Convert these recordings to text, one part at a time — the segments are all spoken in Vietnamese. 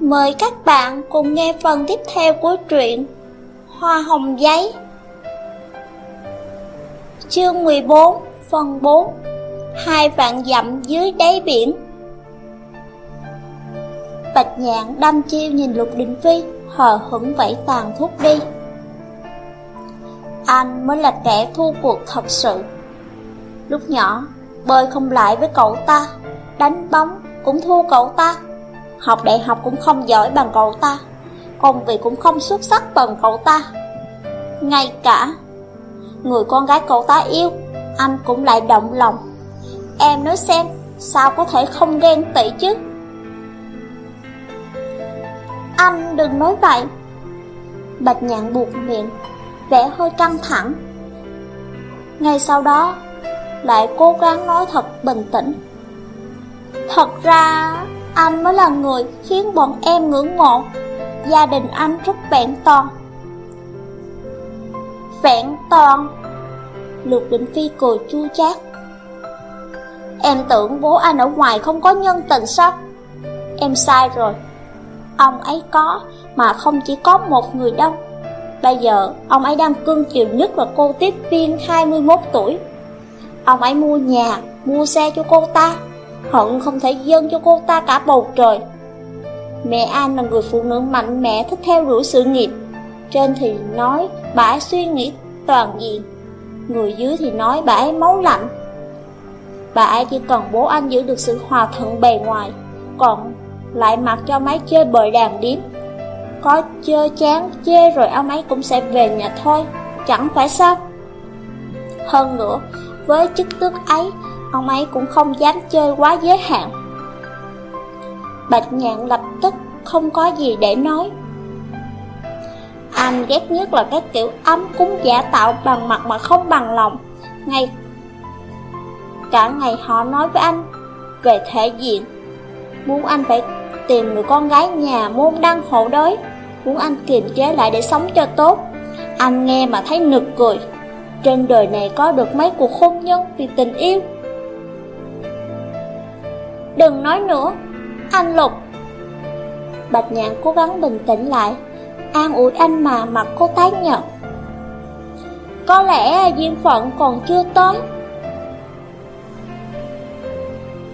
Mời các bạn cùng nghe phần tiếp theo của truyện Hoa hồng giấy. Chương 14 phần 4 Hai vạn dặm dưới đáy biển. Bạch nhạn đâm chiêu nhìn Lục Đình Phi, Hờ hững vẫy tàn thuốc đi. Anh mới là kẻ thua cuộc thật sự. Lúc nhỏ, Bơi không lại với cậu ta, Đánh bóng cũng thua cậu ta. Học đại học cũng không giỏi bằng cậu ta, Công việc cũng không xuất sắc bằng cậu ta. Ngay cả Người con gái cậu ta yêu, Anh cũng lại động lòng. Em nói xem, Sao có thể không ghen tị chứ? Anh đừng nói vậy. Bạch nhạn buộc miệng, Vẻ hơi căng thẳng. Ngay sau đó, Lại cố gắng nói thật bình tĩnh. Thật ra anh mới là người khiến bọn em ngưỡng mộ. Gia đình anh rất vẹn toàn. Vẹn toàn. Lục Định Phi cười chua chát. Em tưởng bố anh ở ngoài không có nhân tình sao? Em sai rồi. Ông ấy có, Mà không chỉ có một người đâu. Bây giờ, ông ấy đang cưng chiều nhất là cô tiếp viên 21 tuổi. Ông ấy mua nhà, Mua xe cho cô ta. Hận không thể dâng cho cô ta cả bầu trời. Mẹ An là người phụ nữ mạnh mẽ, thích theo đuổi sự nghiệp. Trên thì nói, bà ấy suy nghĩ toàn diện. Người dưới thì nói, bà ấy máu lạnh. Bà ấy chỉ cần bố anh giữ được sự hòa thuận bề ngoài, Còn lại mặc cho máy chơi bời đàn điếm. Có chơi chán, chê rồi ông ấy cũng sẽ về nhà thôi, Chẳng phải sao? Hơn nữa, Với chức tước ấy Ông ấy cũng không dám chơi quá giới hạn. Bạch nhạn lập tức không có gì để nói. Anh ghét nhất là cái kiểu ấm cúng giả tạo bằng mặt mà không bằng lòng. Ngay, cả ngày họ nói với anh về thể diện. Muốn anh phải tìm người con gái nhà môn đăng hộ đới Muốn anh kiềm chế lại để sống cho tốt. Anh nghe mà thấy nực cười. Trên đời này có được mấy cuộc hôn nhân vì tình yêu? Đừng nói nữa. Anh Lục. Bạch nhạn cố gắng bình tĩnh lại. An ủi anh mà mặt cô tái nhợt. Có lẽ duyên phận còn chưa tới.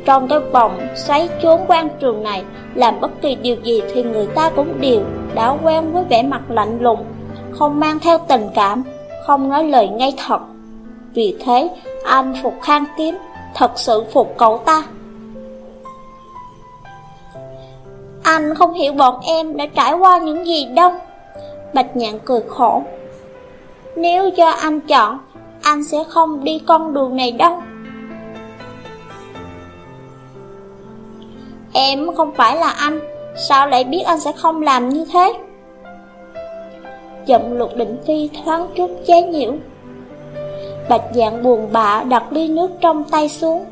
Trong cái vòng xoáy trốn quan trường này, Làm bất kỳ điều gì thì người ta cũng đều đã quen với vẻ mặt lạnh lùng, Không mang theo tình cảm, Không nói lời ngay thật. Vì thế, anh phục khang kiếm Thật sự phục cậu ta. Anh không hiểu bọn em đã trải qua những gì đâu. Bạch nhạn cười khổ. Nếu cho anh chọn, Anh sẽ không đi con đường này đâu. Em không phải là anh, Sao lại biết anh sẽ không làm như thế? Giọng lục định phi thoáng chút chế nhiễu Bạch dạng buồn bã đặt ly nước trong tay xuống.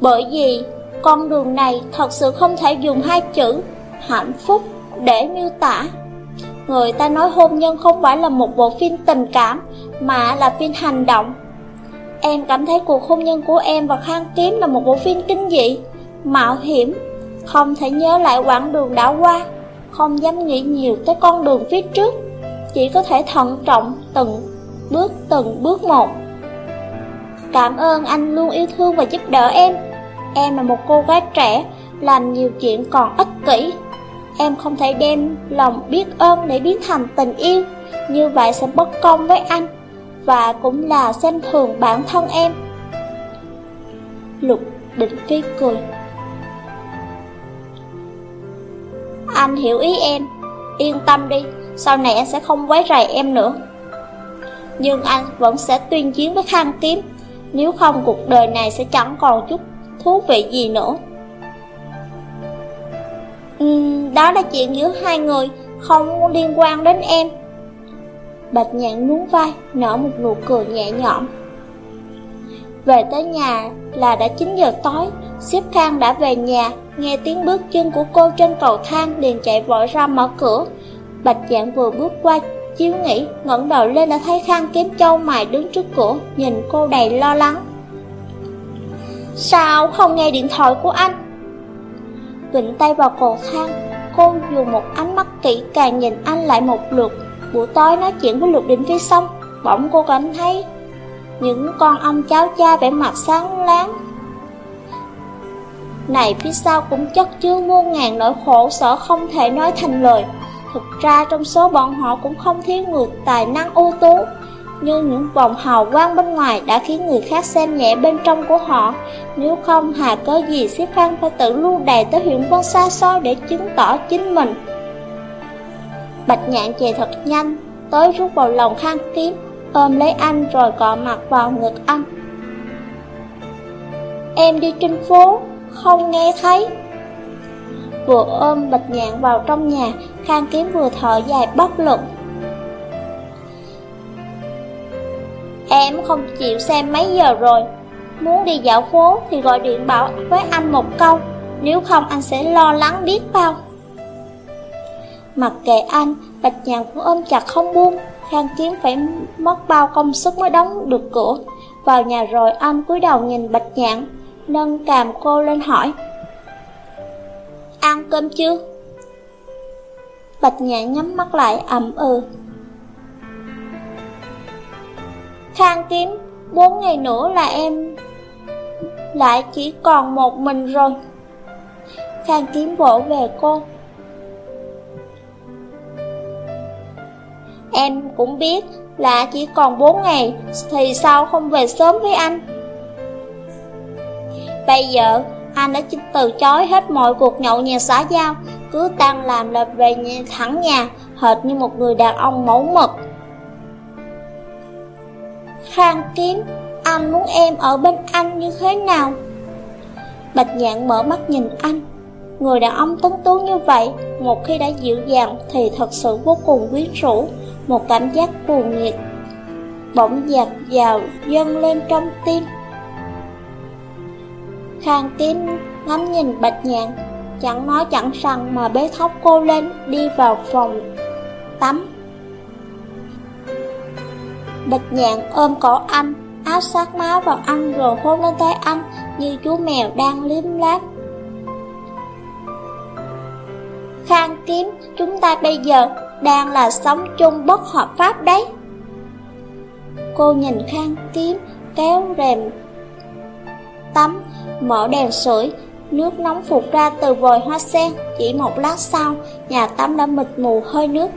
Bởi vì con đường này thật sự không thể dùng hai chữ hạnh phúc để miêu tả. Người ta nói hôn nhân không phải là một bộ phim tình cảm, mà là phim hành động. Em cảm thấy cuộc hôn nhân của em và Khang Kiếm là một bộ phim kinh dị, mạo hiểm, không thể nhớ lại quãng đường đã qua, không dám nghĩ nhiều tới con đường phía trước, chỉ có thể thận trọng từng bước từng bước một. Cảm ơn anh luôn yêu thương và giúp đỡ em. Em là một cô gái trẻ, làm nhiều chuyện còn ích kỷ. Em không thể đem lòng biết ơn để biến thành tình yêu, như vậy sẽ bất công với anh, và cũng là xem thường bản thân em. Lục định phi cười. Anh hiểu ý em, yên tâm đi, sau này anh sẽ không quấy rầy em nữa. Nhưng anh vẫn sẽ tuyên chiến với khang kiếm, nếu không cuộc đời này sẽ chẳng còn chút thú vị gì nữa? Uhm, Đó là chuyện giữa hai người Không liên quan đến em. Bạch nhạn nuốt vai Nở một nụ cười nhẹ nhõm. Về tới nhà là đã 9 giờ tối Xếp Khang đã về nhà Nghe tiếng bước chân của cô trên cầu thang liền chạy vội ra mở cửa. Bạch dạng vừa bước qua chiếu nghĩ ngẩng đầu lên đã thấy Khang kiếm châu mài đứng trước cửa Nhìn cô đầy lo lắng. Sao không nghe điện thoại của anh? vịnh tay vào cầu thang. Cô dùng một ánh mắt kỹ càng nhìn anh lại một lượt. Buổi tối nói chuyện với Lục Định phía xong, bỗng cô cảm thấy những con ong cháu cha vẻ mặt sáng láng. Này phía sau cũng chất chứa muôn ngàn nỗi khổ sở không thể nói thành lời. Thực ra trong số bọn họ cũng không thiếu người tài năng ưu tú, nhưng những vòng hào quang bên ngoài đã khiến người khác xem nhẹ bên trong của họ. Nếu không, hà có gì xếp khăn phải tự lưu đày tới huyện quân xa xôi để chứng tỏ chính mình. Bạch nhạn chạy thật nhanh, tới rút vào lòng khang kiếm, ôm lấy anh rồi cọ mặt vào ngực anh. Em đi trên phố, không nghe thấy. Vừa ôm bạch nhạn vào trong nhà, khang kiếm vừa thở dài bất lực. Em không chịu xem mấy giờ rồi. Muốn đi dạo phố thì gọi điện bảo với anh một câu Nếu không anh sẽ lo lắng biết bao. Mặc kệ anh, Bạch Nhàn cũng ôm chặt không buông Khang kiếm phải mất bao công sức mới đóng được cửa. Vào nhà rồi anh cúi đầu nhìn Bạch Nhạn Nâng càm cô lên hỏi Ăn cơm chưa? Bạch Nhạn nhắm mắt lại ẩm ừ. Khang kiếm, bốn ngày nữa là em lại chỉ còn một mình rồi. Khang kiếm vỗ về cô. Em cũng biết là chỉ còn bốn ngày thì sao không về sớm với anh? Bây giờ anh đã từ chối hết mọi cuộc nhậu nhà xã giao, cứ tăng làm là về nhà, thẳng nhà, hệt như một người đàn ông mẫu mực. Khang kiếm, anh muốn em ở bên anh như thế nào? Bạch nhạn mở mắt nhìn anh. Người đàn ông tuấn tú như vậy Một khi đã dịu dàng Thì thật sự vô cùng quyến rũ Một cảm giác cuồng nhiệt Bỗng dạt vào dâng lên trong tim. Khang kiếm ngắm nhìn bạch nhạn Chẳng nói chẳng rằng mà bế thóc cô lên Đi vào phòng tắm. Bạch nhạn ôm cổ anh, áp sát má vào anh rồi hôn lên tay anh như chú mèo đang liếm láp. Khang kiếm, chúng ta bây giờ đang là sống chung bất hợp pháp đấy. Cô nhìn Khang kiếm, kéo rèm tắm, mở đèn sưởi, nước nóng phục ra từ vòi hoa sen. Chỉ một lát sau, nhà tắm đã mịt mù hơi nước.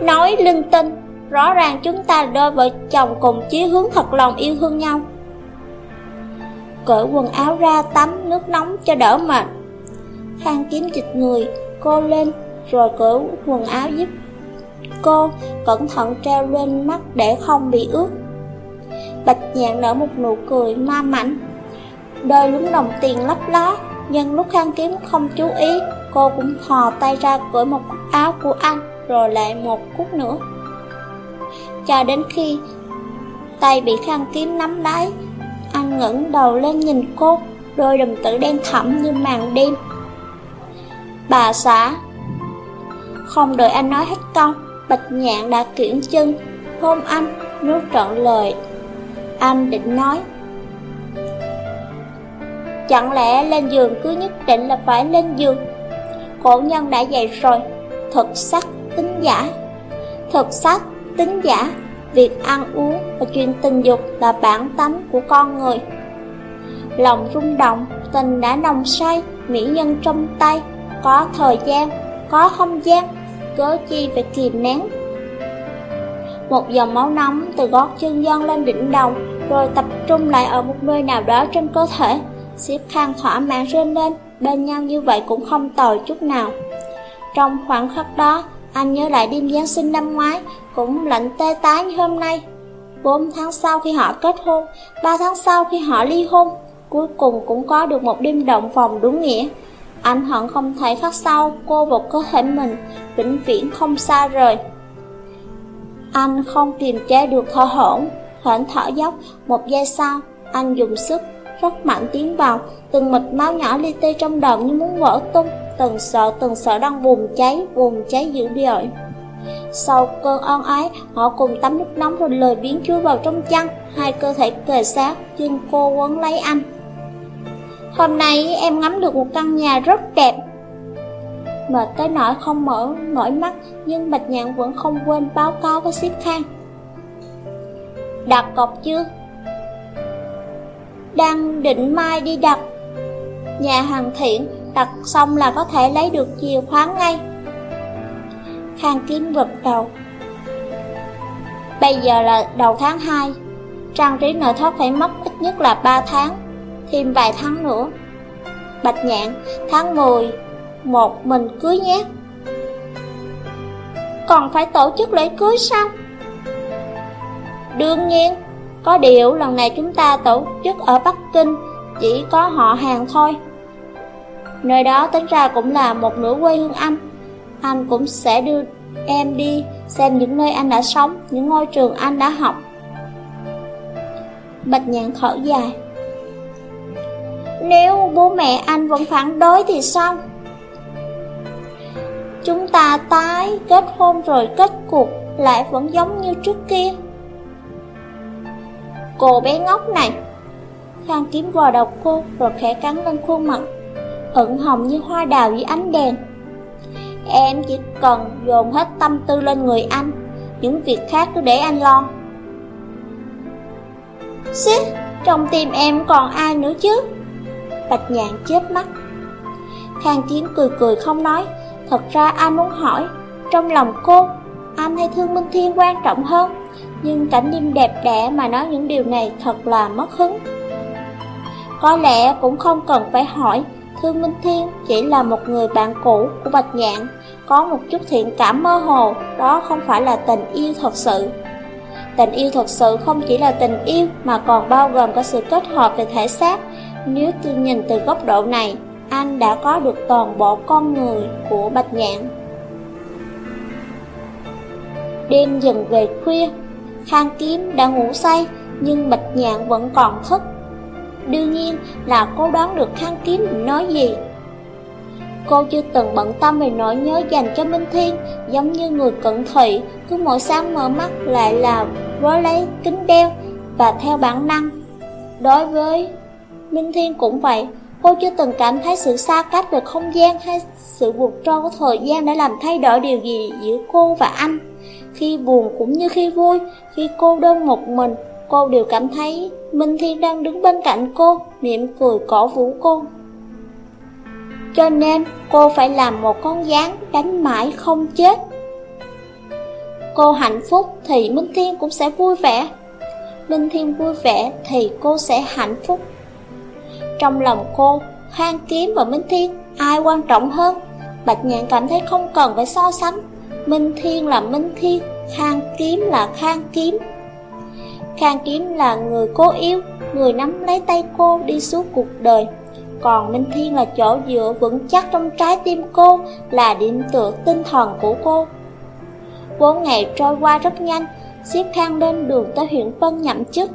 Nói linh tinh, Rõ ràng chúng ta đôi vợ chồng cùng chí hướng thật lòng yêu thương nhau. Cởi quần áo ra tắm nước nóng cho đỡ mệt. Khang kiếm dịch người, cô lên, Rồi cởi quần áo giúp cô Cẩn thận treo lên mắt để không bị ướt. Bạch nhạn nở một nụ cười ma mảnh. Đôi lúng đồng tiền lấp ló Nhưng lúc khang kiếm không chú ý, Cô cũng thò tay ra cởi một cúc áo của anh, Rồi lại một cúc nữa cho đến khi tay bị khăn kiếm nắm lấy. Anh ngẩng đầu lên nhìn cô, đôi đồng tử đen thẳm như màn đêm. Bà xã Không đợi anh nói hết câu, Bạch Nhạn đã kiển chân, hôn anh, nuốt trọn lời. Anh định nói Chẳng lẽ lên giường cứ nhất định là phải lên giường Cổ nhân đã dạy rồi Thực sắc tính giả Thực sắc tính giả, việc ăn uống và chuyện tình dục là bản tánh của con người. Lòng rung động, tình đã nồng say, mỹ nhân trong tay, có thời gian, có không gian, cớ chi phải kìm nén. Một dòng máu nóng từ gót chân dân lên đỉnh đầu, rồi tập trung lại ở một nơi nào đó trên cơ thể. Xếp khang thỏa mãn rên lên, bên nhau như vậy cũng không tồi chút nào. Trong khoảng khắc đó, anh nhớ lại đêm Giáng sinh năm ngoái, cũng lạnh tê tái như hôm nay. 4 tháng sau khi họ kết hôn, 3 tháng sau khi họ ly hôn, cuối cùng cũng có được một đêm động phòng đúng nghĩa. Anh hận không thể phát sau cô vào cơ thể mình, vĩnh viễn không xa rời. Anh không kiềm chế được thở hổn, hển thở dốc, một giây sau, anh dùng sức, rất mạnh tiến vào, từng mịch máu nhỏ li tê trong đầu như muốn vỡ tung, từng sợ từng sợ đang bùng cháy, bùng cháy dữ dội. Sau cơn ân ái, họ cùng tắm nước nóng rồi lời biến chui vào trong chăn, hai cơ thể kề sát, chân cô quấn lấy anh. Hôm nay em ngắm được một căn nhà rất đẹp Mệt tới nỗi không mở nổi mắt Nhưng Bạch Nhạn vẫn không quên báo cáo với Siết Khang Đặt cọc chưa? Đang định mai đi đặt Nhà hàng thiện đặt xong là có thể lấy được chìa khóa ngay. Khang Kiếm gật đầu. Bây giờ là đầu tháng 2 Trang trí nội thất phải mất ít nhất là 3 tháng, Thêm vài tháng nữa. Bạch nhạn, Tháng 10 Một mình cưới nhé. Còn phải tổ chức lễ cưới sao? Đương nhiên, Có điều lần này chúng ta tổ chức ở Bắc Kinh, Chỉ có họ hàng thôi. Nơi đó tính ra cũng là một nửa quê hương anh Anh cũng sẽ đưa em đi xem những nơi anh đã sống, những ngôi trường anh đã học. Bạch nhạn thở dài. Nếu bố mẹ anh vẫn phản đối thì sao? Chúng ta tái kết hôn rồi kết cuộc lại vẫn giống như trước kia. Cô bé ngốc này Khang kiếm vào đầu cô rồi khẽ cắn lên khuôn mặt ửng hồng như hoa đào dưới ánh đèn. Em chỉ cần dồn hết tâm tư lên người anh Những việc khác cứ để anh lo. Xích, trong tim em còn ai nữa chứ? Bạch nhạn chớp mắt. Khang Chiến cười cười không nói Thật ra anh muốn hỏi Trong lòng cô Anh hay Thương Minh Thiên quan trọng hơn Nhưng cảnh đêm đẹp đẽ mà nói những điều này Thật là mất hứng. Có lẽ cũng không cần phải hỏi Thương Minh Thiên chỉ là một người bạn cũ của Bạch Nhạn, có một chút thiện cảm mơ hồ, đó không phải là tình yêu thật sự. Tình yêu thật sự không chỉ là tình yêu mà còn bao gồm cả sự kết hợp về thể xác. Nếu tôi nhìn từ góc độ này, anh đã có được toàn bộ con người của Bạch Nhạn. Đêm dần về khuya, Khang Kiếm đã ngủ say, nhưng Bạch Nhạn vẫn còn thức. Đương nhiên là cô đoán được Khang Kiếm nói gì. Cô chưa từng bận tâm về nỗi nhớ dành cho Minh Thiên, Giống như người cận thị, Cứ mỗi sáng mở mắt lại là với lấy, kính đeo Và theo bản năng. Đối với Minh Thiên cũng vậy, Cô chưa từng cảm thấy sự xa cách về không gian Hay sự vụt trôi của thời gian đã làm thay đổi điều gì giữa cô và anh. Khi buồn cũng như khi vui, Khi cô đơn một mình Cô đều cảm thấy Minh Thiên đang đứng bên cạnh cô, mỉm cười cổ vũ cô. Cho nên cô phải làm một con gián đánh mãi không chết. Cô hạnh phúc thì Minh Thiên cũng sẽ vui vẻ. Minh Thiên vui vẻ thì cô sẽ hạnh phúc. Trong lòng cô, Khang Kiếm và Minh Thiên ai quan trọng hơn? Bạch Nhạn cảm thấy không cần phải so sánh. Minh Thiên là Minh Thiên, Khang Kiếm là Khang Kiếm. Khang Kiếm là người cố yêu, người nắm lấy tay cô đi suốt cuộc đời. Còn Minh Thiên là chỗ dựa vững chắc trong trái tim cô, là điểm tựa tinh thần của cô. Bốn ngày trôi qua rất nhanh, xếp Khang lên đường tới huyện Vân nhậm chức.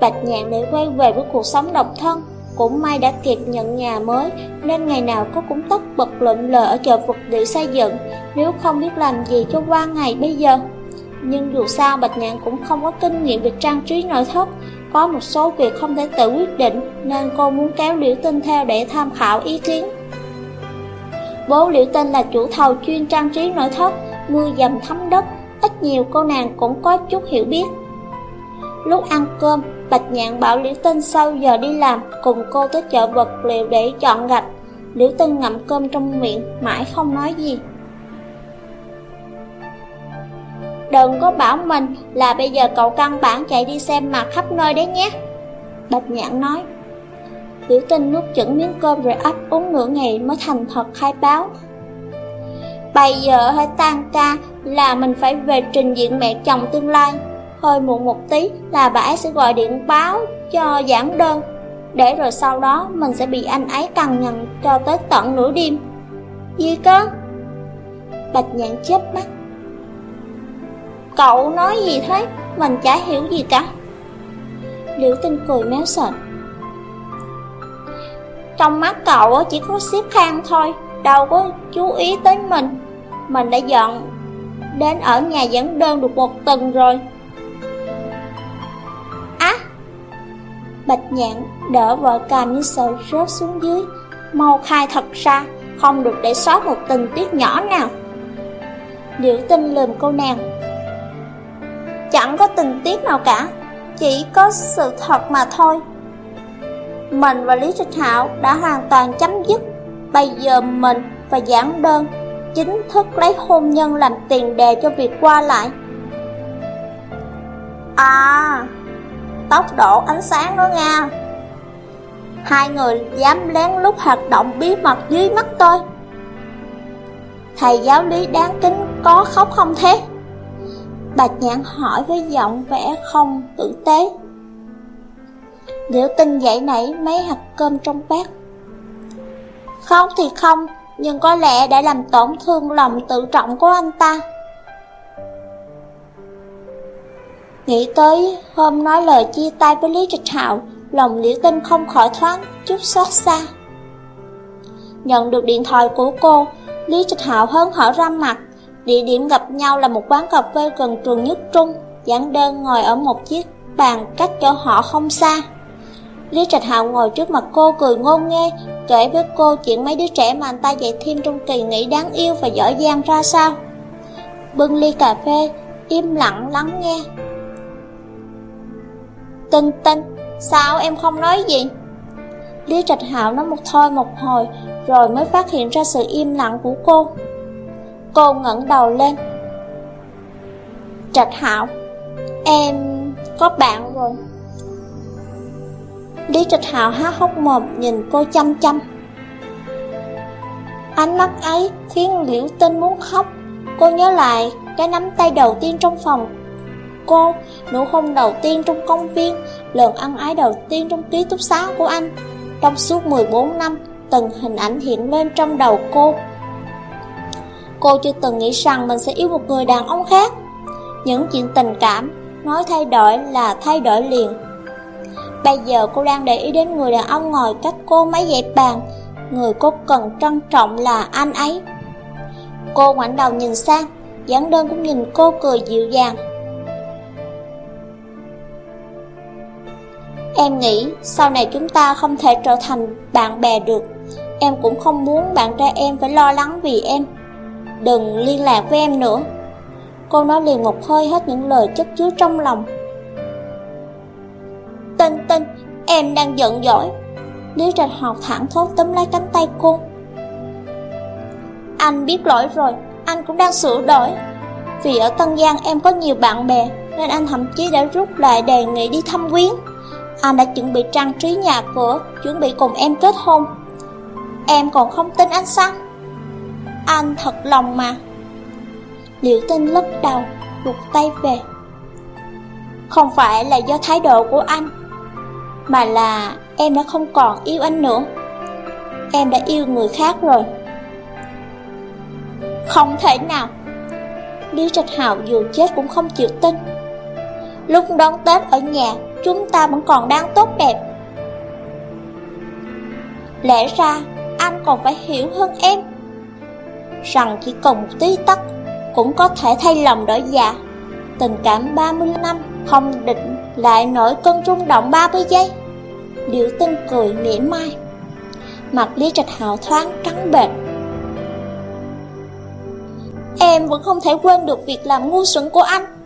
Bạch Nhạn để quay về với cuộc sống độc thân, cũng may đã kịp nhận nhà mới, nên ngày nào cô cũng tất bật lượm lờ ở chợ vật liệu xây dựng, nếu không biết làm gì cho qua ngày bây giờ. Nhưng dù sao, Bạch Nhạn cũng không có kinh nghiệm về trang trí nội thất. Có một số việc không thể tự quyết định, Nên cô muốn kéo Liễu Tinh theo để tham khảo ý kiến. Bố Liễu Tinh là chủ thầu chuyên trang trí nội thất Mưa dầm thấm đất, Ít nhiều cô nàng cũng có chút hiểu biết. Lúc ăn cơm, Bạch Nhạn bảo Liễu Tinh sau giờ đi làm, Cùng cô tới chợ vật liệu để chọn gạch. Liễu Tinh ngậm cơm trong miệng, Mãi không nói gì. Đừng có bảo mình là bây giờ cậu căn bản chạy đi xem mặt khắp nơi đấy nhé. Bạch nhãn nói. Tiểu tinh nuốt chửng miếng cơm rồi ấp uống nửa ngày mới thành thật khai báo. Bây giờ hãy tan ca, là mình phải về trình diện mẹ chồng tương lai. Hơi muộn một tí là bà ấy sẽ gọi điện báo cho giảng đơn. Để rồi sau đó mình sẽ bị anh ấy cằn nhằn cho tới tận nửa đêm. Gì cơ? Bạch nhãn chớp mắt. Cậu nói gì thế? Mình chả hiểu gì cả. Liễu tinh cười méo sợn Trong mắt cậu chỉ có xếp khang thôi, Đâu có chú ý tới mình. Mình đã dọn Đến ở nhà dẫn đơn được một tuần rồi. Á! Bạch nhạn đỡ vợ càm như sợ rớt xuống dưới. Mau khai thật ra, Không được để sót một tình tiết nhỏ nào. Liễu tinh lườm cô nàng. Chẳng có tình tiết nào cả, Chỉ có sự thật mà thôi. Mình và Lý Trịch Hạo đã hoàn toàn chấm dứt. Bây giờ mình và giảng đơn Chính thức lấy hôn nhân làm tiền đề cho việc qua lại. À Tốc độ ánh sáng đó nha. Hai người dám lén lút hoạt động bí mật dưới mắt tôi. Thầy giáo lý đáng kính có khóc không thế? Bạch nhãn hỏi với giọng vẻ không tử tế. Liễu tinh dậy nảy mấy hạt cơm trong bát. Không thì không, Nhưng có lẽ đã làm tổn thương lòng tự trọng của anh ta. Nghĩ tới hôm nói lời chia tay với Lý Trịch Hạo, Lòng liễu tinh không khỏi thoáng chút xót xa. Nhận được điện thoại của cô, Lý Trịch Hạo hớn hở ra mặt Địa điểm gặp nhau là một quán cà phê gần trường nhất trung Giảng đơn ngồi ở một chiếc bàn cách chỗ họ không xa. Lý Trạch Hạo ngồi trước mặt cô cười ngôn nghe Kể với cô chuyện mấy đứa trẻ mà anh ta dạy thêm trong kỳ nghỉ đáng yêu và giỏi giang ra sao. Bưng ly cà phê, im lặng lắng nghe. Tinh tinh, sao em không nói gì? Lý Trạch Hạo nói một thôi một hồi Rồi mới phát hiện ra sự im lặng của cô. Cô ngẩng đầu lên. Trạch Hạo, Em có bạn rồi. Lý Trạch Hạo há hốc mồm nhìn cô chăm chăm. Ánh mắt ấy khiến Liễu Tinh muốn khóc. Cô nhớ lại cái nắm tay đầu tiên trong phòng. Cô, Nụ hôn đầu tiên trong công viên, Lần ăn ái đầu tiên trong ký túc xá của anh. Trong suốt 14 năm, Từng hình ảnh hiện lên trong đầu cô. Cô chưa từng nghĩ rằng mình sẽ yêu một người đàn ông khác. Những chuyện tình cảm, Nói thay đổi là thay đổi liền. Bây giờ cô đang để ý đến người đàn ông ngồi cách cô mấy dãy bàn. Người cô cần trân trọng là anh ấy. Cô ngoảnh đầu nhìn sang Giảng đơn cũng nhìn cô cười dịu dàng. Em nghĩ sau này chúng ta không thể trở thành bạn bè được. Em cũng không muốn bạn trai em phải lo lắng vì em. Đừng liên lạc với em nữa. Cô nói liền một hơi hết những lời chất chứa trong lòng. Tinh tinh, em đang giận dỗi. Lý Trạch Học thẳng thốt tấm lấy cánh tay cô. Anh biết lỗi rồi, anh cũng đang sửa đổi. Vì ở Tân Giang em có nhiều bạn bè Nên anh thậm chí đã rút lại đề nghị đi thăm quyến. Anh đã chuẩn bị trang trí nhà cửa, chuẩn bị cùng em kết hôn. Em còn không tin anh sao? Anh thật lòng mà. Liễu tinh lắc đầu, rụt tay về. Không phải là do thái độ của anh, mà là em đã không còn yêu anh nữa. Em đã yêu người khác rồi. Không thể nào. Lý Trạch Hạo dù chết cũng không chịu tin. Lúc đón Tết ở nhà, chúng ta vẫn còn đang tốt đẹp. Lẽ ra, anh còn phải hiểu hơn em. Rằng chỉ cần một tí tắc, cũng có thể thay lòng đổi dạ. Tình cảm 30 năm không định lại nổi cơn rung động 30 giây. Điệu tinh cười mỉa mai. Mặt Lý Trạch Hạo thoáng trắng bệch. Em vẫn không thể quên được việc làm ngu xuẩn của anh.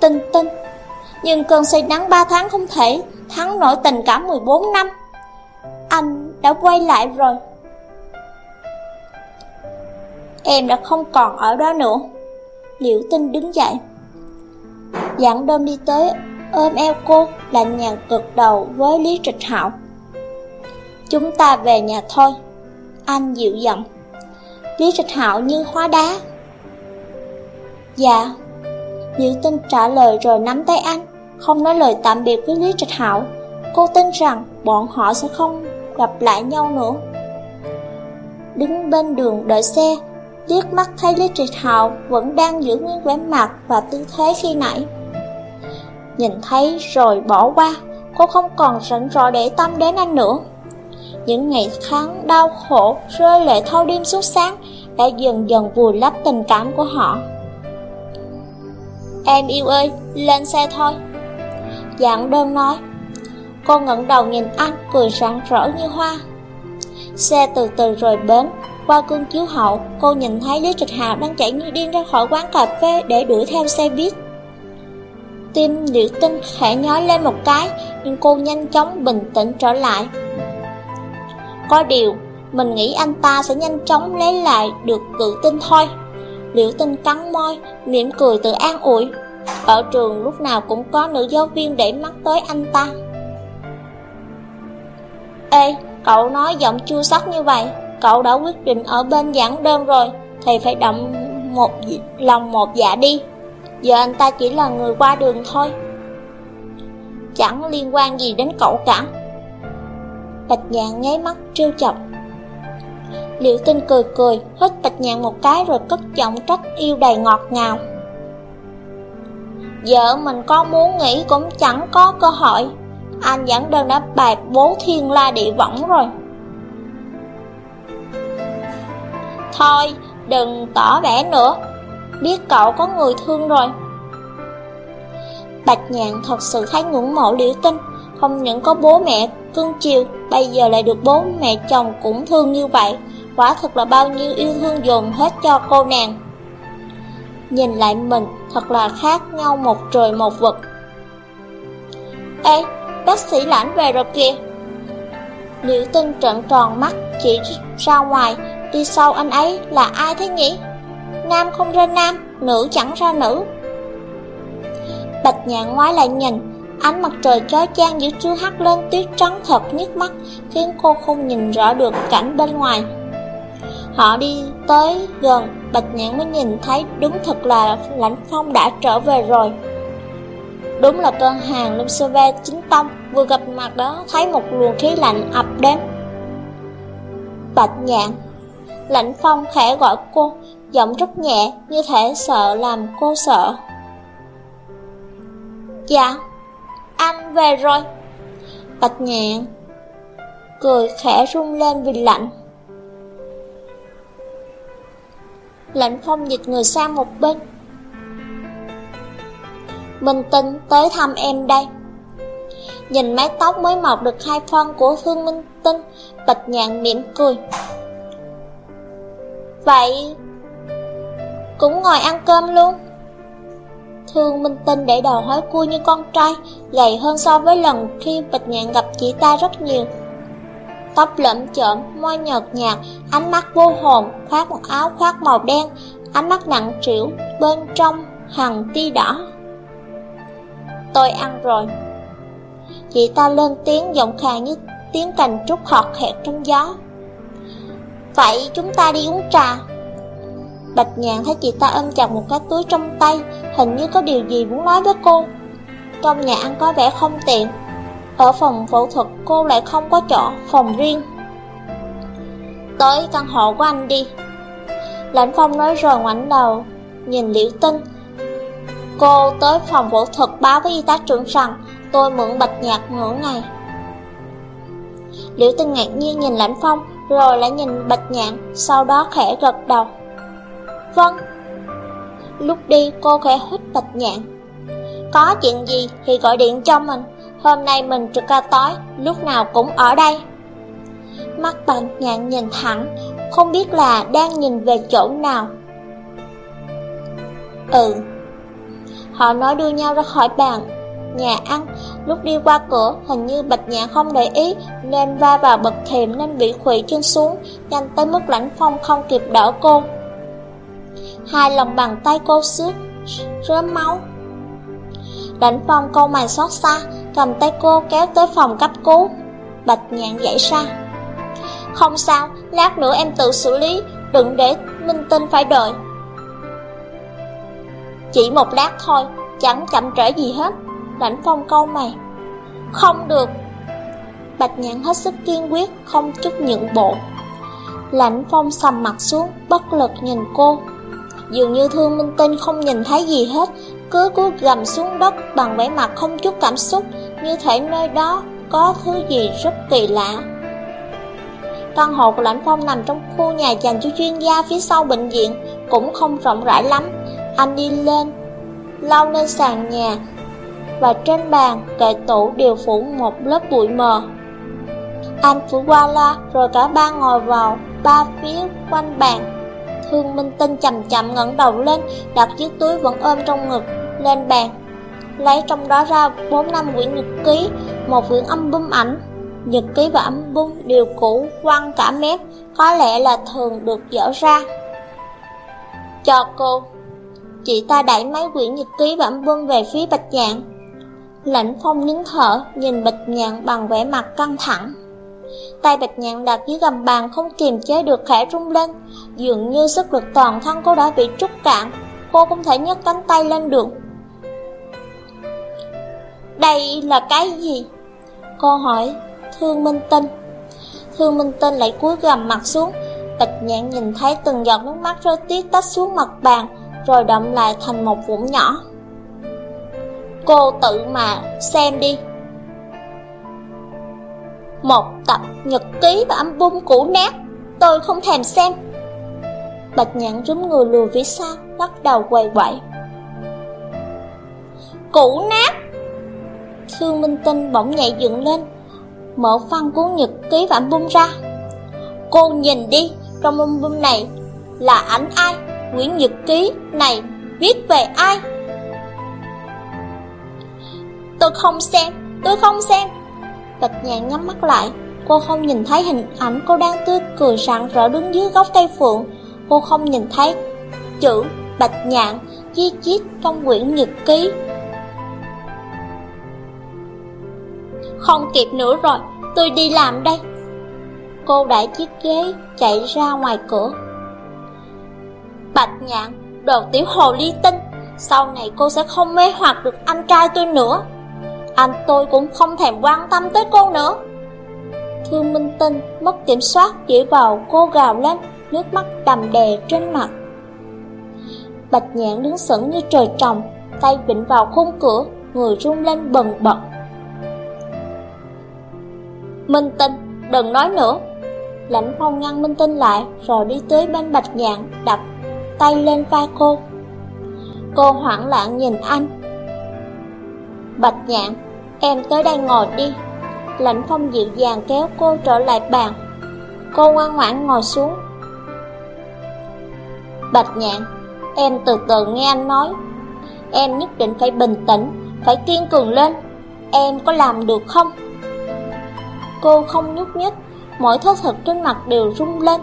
Tinh tinh Nhưng cơn say nắng 3 tháng không thể Thắng nổi tình cảm 14 năm Anh đã quay lại rồi Em đã không còn ở đó nữa. Liễu tinh đứng dậy. Dặn đơm đi tới ôm eo cô lạnh nhạt cực đầu với Lý Trịch Hạo. Chúng ta về nhà thôi Anh dịu giọng. Lý Trịch Hạo như hóa đá. Dạ. Liễu Tinh trả lời rồi nắm tay anh, không nói lời tạm biệt với Lý Trạch Hạo. Cô tin rằng bọn họ sẽ không gặp lại nhau nữa. Đứng bên đường đợi xe, liếc mắt thấy Lý Trịch Hạo vẫn đang giữ nguyên vẻ mặt và tư thế khi nãy. Nhìn thấy rồi bỏ qua, cô không còn rảnh rỗi để tâm đến anh nữa. Những ngày tháng đau khổ, rơi lệ thâu đêm suốt sáng đã dần dần vùi lấp tình cảm của họ. Em yêu ơi, lên xe thôi Dạng đơn nói Cô ngẩng đầu nhìn anh, cười rạng rỡ như hoa. Xe từ từ rời bến, qua cương chiếu hậu, cô nhìn thấy Lý Trịch Hào đang chạy như điên ra khỏi quán cà phê để đuổi theo xe buýt. Tim liễu tinh khẽ nhói lên một cái, nhưng cô nhanh chóng bình tĩnh trở lại. Có điều, mình nghĩ anh ta sẽ nhanh chóng lấy lại được tự tin thôi. Liễu tinh cắn môi, mỉm cười tự an ủi. Ở trường lúc nào cũng có nữ giáo viên để mắt tới anh ta. Ê, cậu nói giọng chua sắc như vậy, cậu đã quyết định ở bên giảng đơn rồi, thì phải động một lòng một dạ đi. Giờ anh ta chỉ là người qua đường thôi. Chẳng liên quan gì đến cậu cả. Bạch nhạn nháy mắt trêu chọc. Liệu tinh cười cười Hít bạch nhạn một cái rồi cất giọng trách yêu đầy ngọt ngào. Vợ mình có muốn nghĩ cũng chẳng có cơ hội. Anh giảng đơn đã bài bố thiên la địa võng rồi. Thôi đừng tỏ vẻ nữa biết cậu có người thương rồi. Bạch Nhạn thật sự thấy ngưỡng mộ liễu tinh, không những có bố mẹ cưng chiều, bây giờ lại được bố mẹ chồng cũng thương như vậy, quả thật là bao nhiêu yêu thương dồn hết cho cô nàng. Nhìn lại mình, thật là khác nhau một trời một vực. Ê, bác sĩ lãnh về rồi kìa. Liễu tinh trợn tròn mắt, chỉ ra ngoài, đi sau anh ấy là ai thế nhỉ? nam không ra nam, nữ chẳng ra nữ. Bạch nhạn ngoái lại nhìn, ánh mặt trời chói chang giữa trưa hắt lên tuyết trắng thật nhức mắt, khiến cô không nhìn rõ được cảnh bên ngoài. Họ đi tới gần, Bạch Nhạn mới nhìn thấy đúng thật là Lãnh Phong đã trở về rồi. Đúng là cơn hàng Lâm Sơ Ve chính tông, vừa gặp mặt đó thấy một luồng khí lạnh ập đến. Bạch Nhạn Lạnh Phong khẽ gọi cô, giọng rất nhẹ, như thể sợ làm cô sợ. Dạ, anh về rồi. Bạch nhạn, cười khẽ rung lên vì lạnh. Lạnh phong dịch người sang một bên. Minh Tinh tới thăm em đây. Nhìn mái tóc mới mọc được hai phân của Thương Minh Tinh, Bạch Nhạn mỉm cười. Vậy cũng ngồi ăn cơm luôn. Thương Minh Tinh để đầu hói cua như con trai, gầy hơn so với lần khi Bạch Nhạn gặp chị ta rất nhiều. Tóc lẫm chởm, môi nhợt nhạt, ánh mắt vô hồn, khoác một áo khoác màu đen, ánh mắt nặng trĩu, bên trong hằng ti đỏ. Tôi ăn rồi. Chị ta lên tiếng giọng khàn như tiếng cành trúc họt hẹt trong gió. Vậy chúng ta đi uống trà. Bạch nhàn thấy chị ta ôm chặt một cái túi trong tay, hình như có điều gì muốn nói với cô. Trong nhà ăn có vẻ không tiện, ở phòng phẫu thuật cô lại không có chỗ phòng riêng. Tới căn hộ của anh đi. Lãnh Phong nói rồi ngoảnh đầu, nhìn Liễu Tinh. Cô tới phòng phẫu thuật báo với y tá trưởng rằng tôi mượn bạch nhạc nửa ngày. Liễu Tinh ngạc nhiên nhìn Lãnh Phong, rồi lại nhìn bạch nhạn, sau đó khẽ gật đầu. Vâng. Lúc đi cô khẽ hít bạch nhạn. Có chuyện gì thì gọi điện cho mình. Hôm nay mình trực ca tối Lúc nào cũng ở đây. Mắt bạch nhạn nhìn thẳng Không biết là đang nhìn về chỗ nào. Ừ. Họ nói đưa nhau ra khỏi bàn Nhà ăn. Lúc đi qua cửa Hình như bạch nhạn không để ý Nên va vào bậc thềm Nên bị khủy chân xuống Nhanh tới mức lãnh phong không kịp đỡ cô. Hai lòng bàn tay cô xước Rớm máu. Lãnh phong câu mày xót xa Cầm tay cô kéo tới phòng cấp cứu. Bạch nhạn dậy ra. Không sao, lát nữa em tự xử lý Đừng để Minh Tinh phải đợi. Chỉ một lát thôi Chẳng chậm trễ gì hết. Lãnh phong câu mày Không được. Bạch nhạn hết sức kiên quyết, Không chút nhượng bộ. Lãnh phong sầm mặt xuống, Bất lực nhìn cô. Dường như Thương Minh Tinh không nhìn thấy gì hết, Cứ cúi gầm xuống đất bằng vẻ mặt không chút cảm xúc. Như thể nơi đó có thứ gì rất kỳ lạ. Căn hộ của Lãnh Phong nằm trong khu nhà dành cho chuyên gia phía sau bệnh viện, Cũng không rộng rãi lắm. Anh đi lên, Lau lên sàn nhà và trên bàn, kệ tủ đều phủ một lớp bụi mờ. Anh phủ qua la, rồi cả ba ngồi vào ba phía quanh bàn. Thương Minh Tinh chậm chậm ngẩng đầu lên, đặt chiếc túi vẫn ôm trong ngực, lên bàn. Lấy trong đó ra bốn năm quyển nhật ký, một quyển âm bum ảnh. Nhật ký và âm bum đều cũ, quăng cả mép, có lẽ là thường được dỡ ra. Cho cô, chị ta đẩy mấy quyển nhật ký và âm bum về phía Bạch Nhạn. Lãnh phong nín thở, nhìn Bạch Nhạn bằng vẻ mặt căng thẳng. Tay Bạch Nhạn đặt dưới gầm bàn không kiềm chế được khẽ rung lên, dường như sức lực toàn thân cô đã bị trút cạn, cô không thể nhấc cánh tay lên được. Đây là cái gì? Cô hỏi, Thương Minh Tinh. Thương Minh Tinh lại cúi gầm mặt xuống, Bạch Nhạn nhìn thấy từng giọt nước mắt rơi tiết tách xuống mặt bàn, rồi đậm lại thành một vũng nhỏ. Cô tự mà xem đi. Một tập nhật ký và album cũ nát, tôi không thèm xem. Bạch nhãn rúm người lùi phía sau, bắt đầu quay quậy. Cũ nát! Thương Minh Tinh bỗng nhảy dựng lên, mở phăng cuốn nhật ký và album ra. Cô nhìn đi, trong album này là ảnh ai? Quyển nhật ký này viết về ai? Tôi không xem, tôi không xem. Bạch nhạn nhắm mắt lại, cô không nhìn thấy hình ảnh cô đang tươi cười rạng rỡ đứng dưới gốc cây phượng. Cô không nhìn thấy chữ bạch nhạn chi chít trong quyển nhật ký. Không kịp nữa rồi, tôi đi làm đây. Cô đẩy chiếc ghế chạy ra ngoài cửa. Bạch nhạn, đồ tiểu hồ ly tinh, sau này cô sẽ không mê hoặc được anh trai tôi nữa. Anh tôi cũng không thèm quan tâm tới cô nữa. Thương Minh Tinh mất kiểm soát chỉ vào cô gào lên, Nước mắt đầm đè trên mặt. Bạch nhạn đứng sững như trời trồng, Tay vịnh vào khung cửa, Người run lên bần bật. Minh Tinh, đừng nói nữa. Lãnh phong ngăn Minh Tinh lại, Rồi đi tới bên Bạch nhạn Đập tay lên vai cô. Cô hoảng loạn nhìn anh. Bạch nhạn Em tới đây ngồi đi. Lãnh phong dịu dàng kéo cô trở lại bàn. Cô ngoan ngoãn ngồi xuống. Bạch nhạn, Em từ từ nghe anh nói. Em nhất định phải bình tĩnh, Phải kiên cường lên. Em có làm được không? Cô không nhúc nhích, Mỗi thớ thật trên mặt đều rung lên.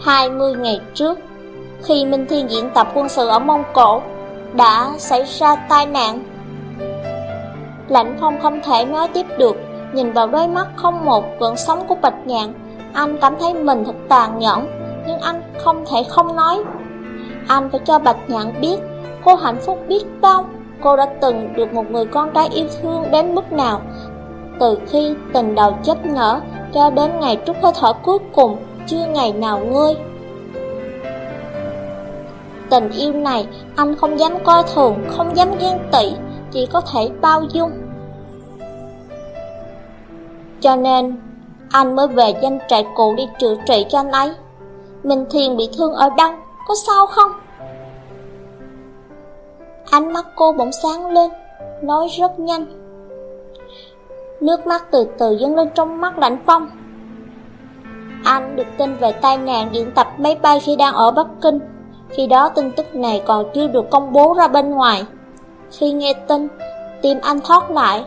20 ngày trước, Khi Minh Thiên diễn tập quân sự ở Mông Cổ, Đã xảy ra tai nạn. Lạnh phong không thể nói tiếp được. Nhìn vào đôi mắt không một gợn sóng của Bạch Nhạn, Anh cảm thấy mình thật tàn nhẫn, Nhưng anh không thể không nói. Anh phải cho Bạch Nhạn biết, Cô hạnh phúc biết bao. Cô đã từng được một người con trai yêu thương đến mức nào, Từ khi tình đầu chấp nở Cho đến ngày trút hơi thở cuối cùng, Chưa ngày nào ngơi Tình yêu này, anh không dám coi thường, Không dám ghen tị, chỉ có thể bao dung. Cho nên, anh mới về danh trại cũ đi chữa trị cho anh ấy. Minh Thiền bị thương ở đâu, có sao không? Ánh mắt cô bỗng sáng lên, nói rất nhanh. Nước mắt từ từ dâng lên trong mắt lạnh phong. Anh được tin về tai nạn diễn tập máy bay khi đang ở Bắc Kinh. Khi đó tin tức này còn chưa được công bố ra bên ngoài. Khi nghe tin, tim anh thoát lại.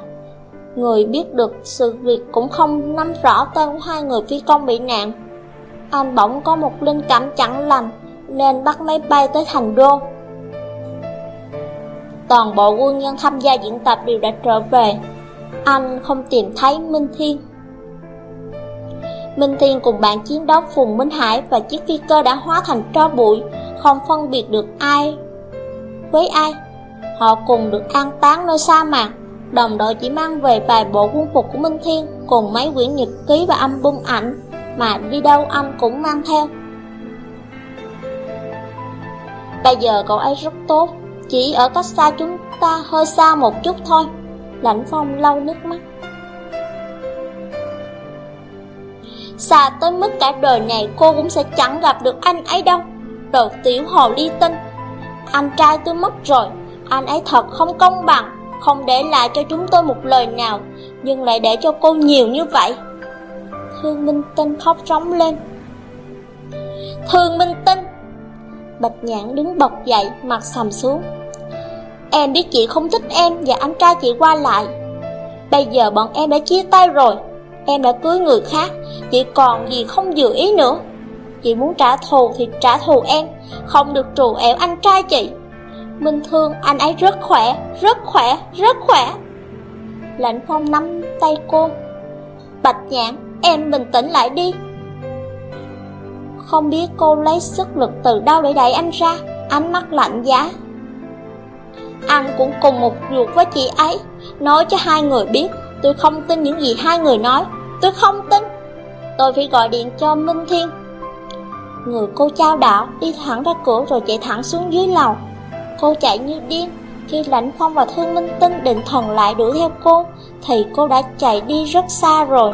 Người biết được sự việc cũng không nắm rõ tên của hai người phi công bị nạn. Anh bỗng có một linh cảm chẳng lành, nên bắt máy bay tới thành đô. Toàn bộ quân nhân tham gia diễn tập đều đã trở về. Anh không tìm thấy Minh Thiên. Minh Thiên cùng bạn chiến đấu Phùng Minh Hải và chiếc phi cơ đã hóa thành tro bụi, không phân biệt được ai với ai. Họ cùng được an táng nơi sa mạc Đồng đội chỉ mang về vài bộ quân phục của Minh Thiên, Cùng mấy quyển nhật ký và album ảnh Mà đi đâu anh cũng mang theo. Bây giờ cậu ấy rất tốt, Chỉ ở cách xa chúng ta hơi xa một chút thôi, Lãnh phong lau nước mắt. Xa tới mức cả đời này cô cũng sẽ chẳng gặp được anh ấy đâu, Đồ tiểu hồ ly tinh. Anh trai tôi mất rồi, anh ấy thật không công bằng không để lại cho chúng tôi một lời nào, nhưng lại để cho cô nhiều như vậy. Thương Minh Tinh khóc rống lên. Thương Minh Tinh! Bạch Nhãn đứng bật dậy, mặt sầm xuống. Em biết chị không thích em và anh trai chị qua lại. Bây giờ bọn em đã chia tay rồi, em đã cưới người khác, chị còn gì không dự ý nữa. Chị muốn trả thù thì trả thù em, không được trù ẻo anh trai chị. Minh Thương anh ấy rất khỏe, rất khỏe, rất khỏe. Lạnh Phong nắm tay cô. Bạch nhãn, em bình tĩnh lại đi. Không biết cô lấy sức lực từ đâu để đẩy anh ra, ánh mắt lạnh giá. Anh cũng cùng một ruột với chị ấy, nói cho hai người biết, tôi không tin những gì hai người nói, tôi không tin. Tôi phải gọi điện cho Minh Thiên. Người cô trao đảo đi thẳng ra cửa rồi chạy thẳng xuống dưới lầu. Cô chạy như điên, khi Lãnh Phong và Thương Minh Tinh định thần lại đuổi theo cô, thì cô đã chạy đi rất xa rồi.